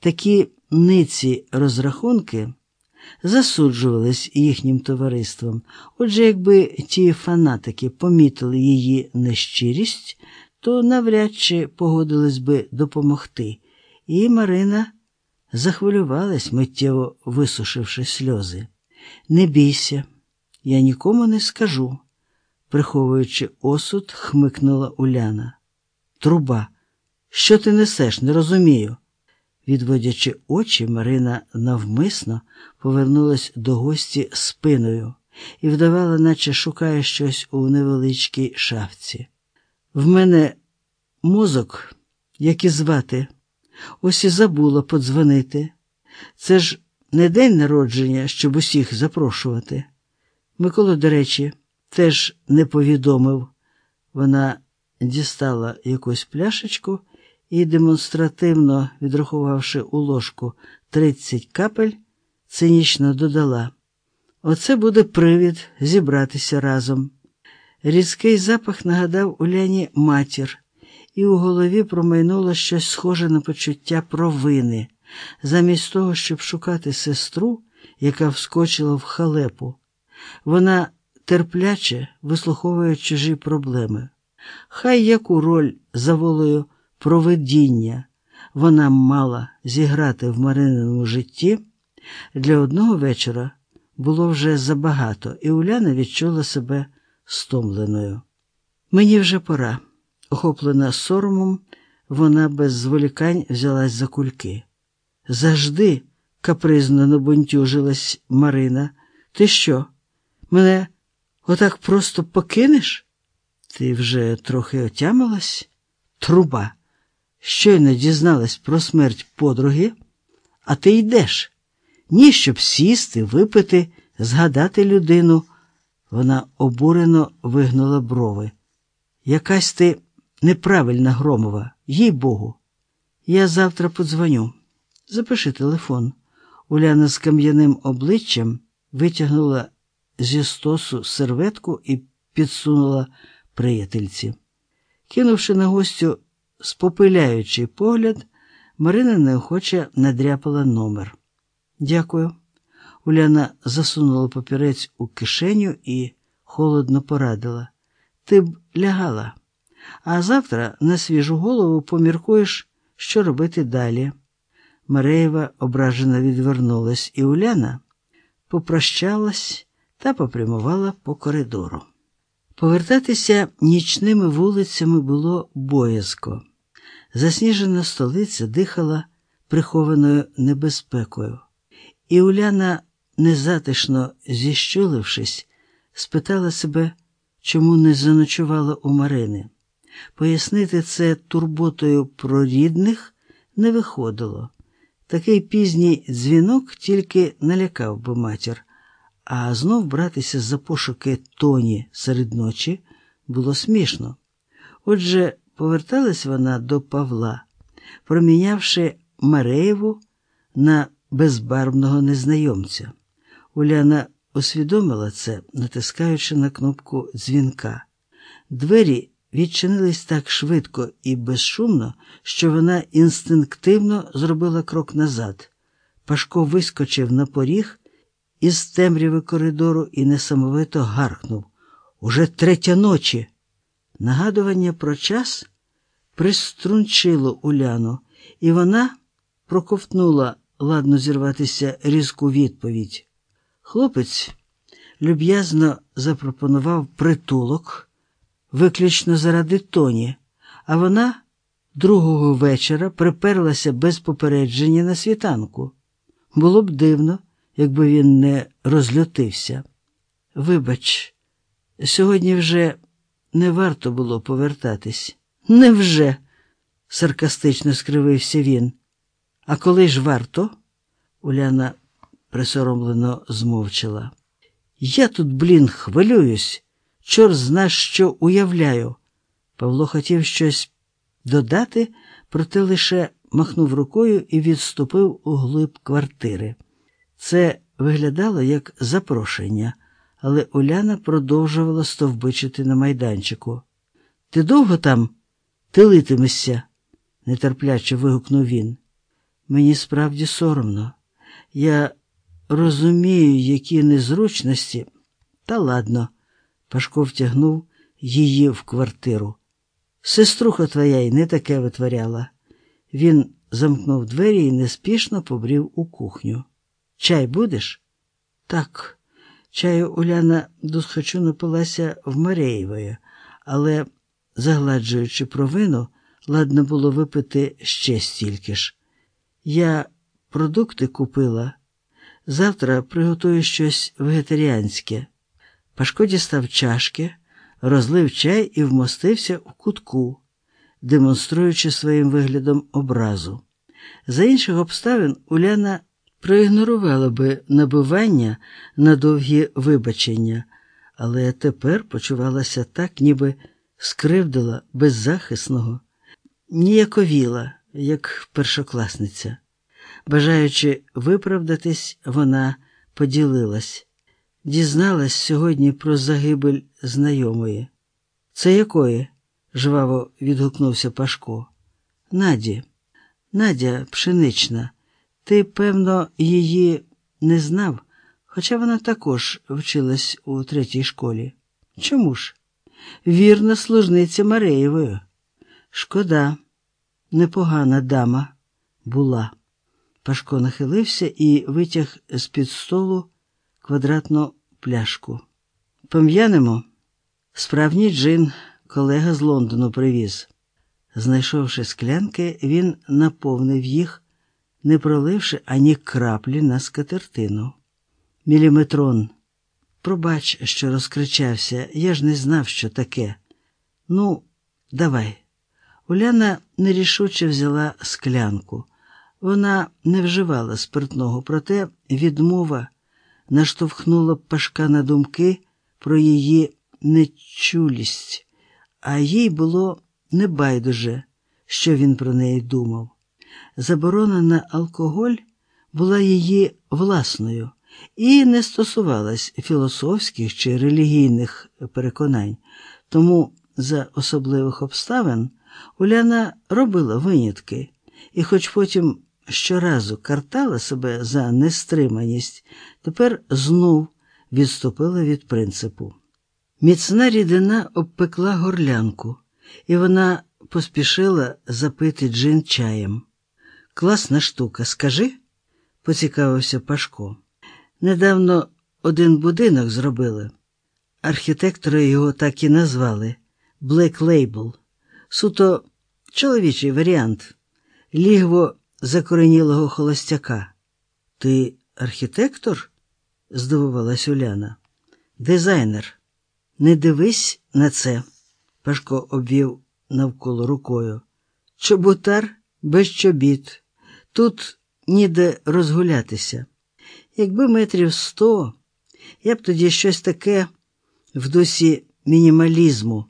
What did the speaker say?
Такі ниці розрахунки засуджувались їхнім товариством. Отже, якби ті фанатики помітили її нещирість, то навряд чи погодились би допомогти. І Марина захвилювалась, миттєво висушивши сльози. Не бійся, я нікому не скажу, приховуючи осуд, хмикнула Уляна. Труба, що ти несеш, не розумію. Відводячи очі, Марина навмисно повернулась до гості спиною і вдавала, наче шукає щось у невеличкій шафці. В мене мозок, як і звати, ось і забула подзвонити. Це ж не день народження, щоб усіх запрошувати. Микола, до речі, теж не повідомив. Вона дістала якусь пляшечку і, демонстративно відрахувавши у ложку 30 капель, цинічно додала: Оце буде привід зібратися разом. Різкий запах нагадав Уляні матір, і у голові промайнуло щось схоже на почуття провини, замість того, щоб шукати сестру, яка вскочила в халепу. Вона терпляче вислуховує чужі проблеми. Хай яку роль за волею проведіння вона мала зіграти в Марининому житті, для одного вечора було вже забагато, і Уляна відчула себе стомленою. Мені вже пора. Охоплена соромом, вона без зволікань взялась за кульки. Завжди капризно набунтюжилась Марина. Ти що? Мене отак просто покинеш? Ти вже трохи отямилась? Труба. Щойно дізналась про смерть подруги, а ти йдеш. Ні, щоб сісти, випити, згадати людину. Вона обурено вигнула брови. Якась ти неправильна громова, їй Богу. Я завтра подзвоню. Запиши телефон. Уляна з кам'яним обличчям витягнула зі стосу серветку і підсунула приятельці. Кинувши на гостю спопиляючий погляд, Марина неохоче надряпала номер. Дякую. Уляна засунула папірець у кишеню і холодно порадила. Ти б лягала, а завтра на свіжу голову поміркуєш, що робити далі. Мареєва ображено відвернулась, і Уляна попрощалась та попрямувала по коридору. Повертатися нічними вулицями було боязко. Засніжена столиця дихала прихованою небезпекою, і Уляна, незатишно зіщулившись, спитала себе, чому не заночувала у Марини. Пояснити це турботою про рідних не виходило. Такий пізній дзвінок тільки налякав би матір, а знов братися за пошуки тоні серед ночі було смішно. Отже, поверталась вона до Павла, промінявши Мареєву на безбарвного незнайомця. Уляна усвідомила це, натискаючи на кнопку дзвінка. Двері відчинились так швидко і безшумно, що вона інстинктивно зробила крок назад. Пашко вискочив на поріг із темряви коридору і несамовито гаркнув Уже третя ночі. Нагадування про час приструнчило Уляну, і вона проковтнула ладно зірватися різку відповідь. Хлопець люб'язно запропонував притулок виключно заради тоні, а вона другого вечора приперлася без попередження на світанку. Було б дивно, якби він не розлютився. Вибач, сьогодні вже не варто було повертатись. Невже? саркастично скривився він. А коли ж варто? Уляна присоромлено змовчала. Я тут, блін, хвилююсь, чор зна, що уявляю. Павло хотів щось додати, проте лише махнув рукою і відступив у глиб квартири. Це виглядало як запрошення, але Уляна продовжувала стовбичити на майданчику. Ти довго там тилитимешся? нетерпляче вигукнув він. Мені справді соромно. Я розумію, які незручності. Та ладно, Пашко втягнув її в квартиру. Сеструха твоя й не таке витворяла. Він замкнув двері і неспішно побрів у кухню. Чай будеш? Так, чаю Уляна досхочу напилася в Марєєвої, але, загладжуючи провину, ладно було випити ще стільки ж. Я продукти купила. Завтра приготую щось вегетаріанське. Пашко дістав чашки, розлив чай і вмостився в кутку, демонструючи своїм виглядом образу. За інших обставин Уляна проігнорувала би набивання на довгі вибачення, але тепер почувалася так, ніби скривдила беззахисного, ніяковіла, як першокласниця. Бажаючи виправдатись, вона поділилась. Дізналась сьогодні про загибель знайомої. Це якої? жваво відгукнувся Пашко. Наді, Надя пшенична. Ти, певно, її не знав, хоча вона також вчилась у третій школі. Чому ж? Вірна служниця Мареєвою. Шкода, непогана дама була. Пашко нахилився і витяг з-під столу квадратну пляшку. Пом'янемо? Справній джин колега з Лондону привіз. Знайшовши склянки, він наповнив їх, не проливши ані краплі на скатертину. Міліметрон, пробач, що розкричався, я ж не знав, що таке. Ну, давай. Уляна нерішуче взяла склянку. Вона не вживала спиртного, проте відмова наштовхнула Пашка на думки про її нечулість, а їй було небайдуже, що він про неї думав. Заборона на алкоголь була її власною і не стосувалась філософських чи релігійних переконань, тому за особливих обставин Уляна робила винятки, і, хоч потім щоразу картала себе за нестриманість, тепер знов відступила від принципу. Міцна рідина обпекла горлянку, і вона поспішила запити джин чаєм. Класна штука, скажи, поцікавився Пашко. Недавно один будинок зробили. Архітектори його так і назвали Black Label. Суто чоловічий варіант, лігво закоренілого холостяка. Ти архітектор? здивувалась Уляна. Дизайнер. Не дивись на це, Пашко обвів навколо рукою. Чоботар без чобіт. Тут ніде розгулятися. Якби метрів сто, я б тоді щось таке в дусі мінімалізму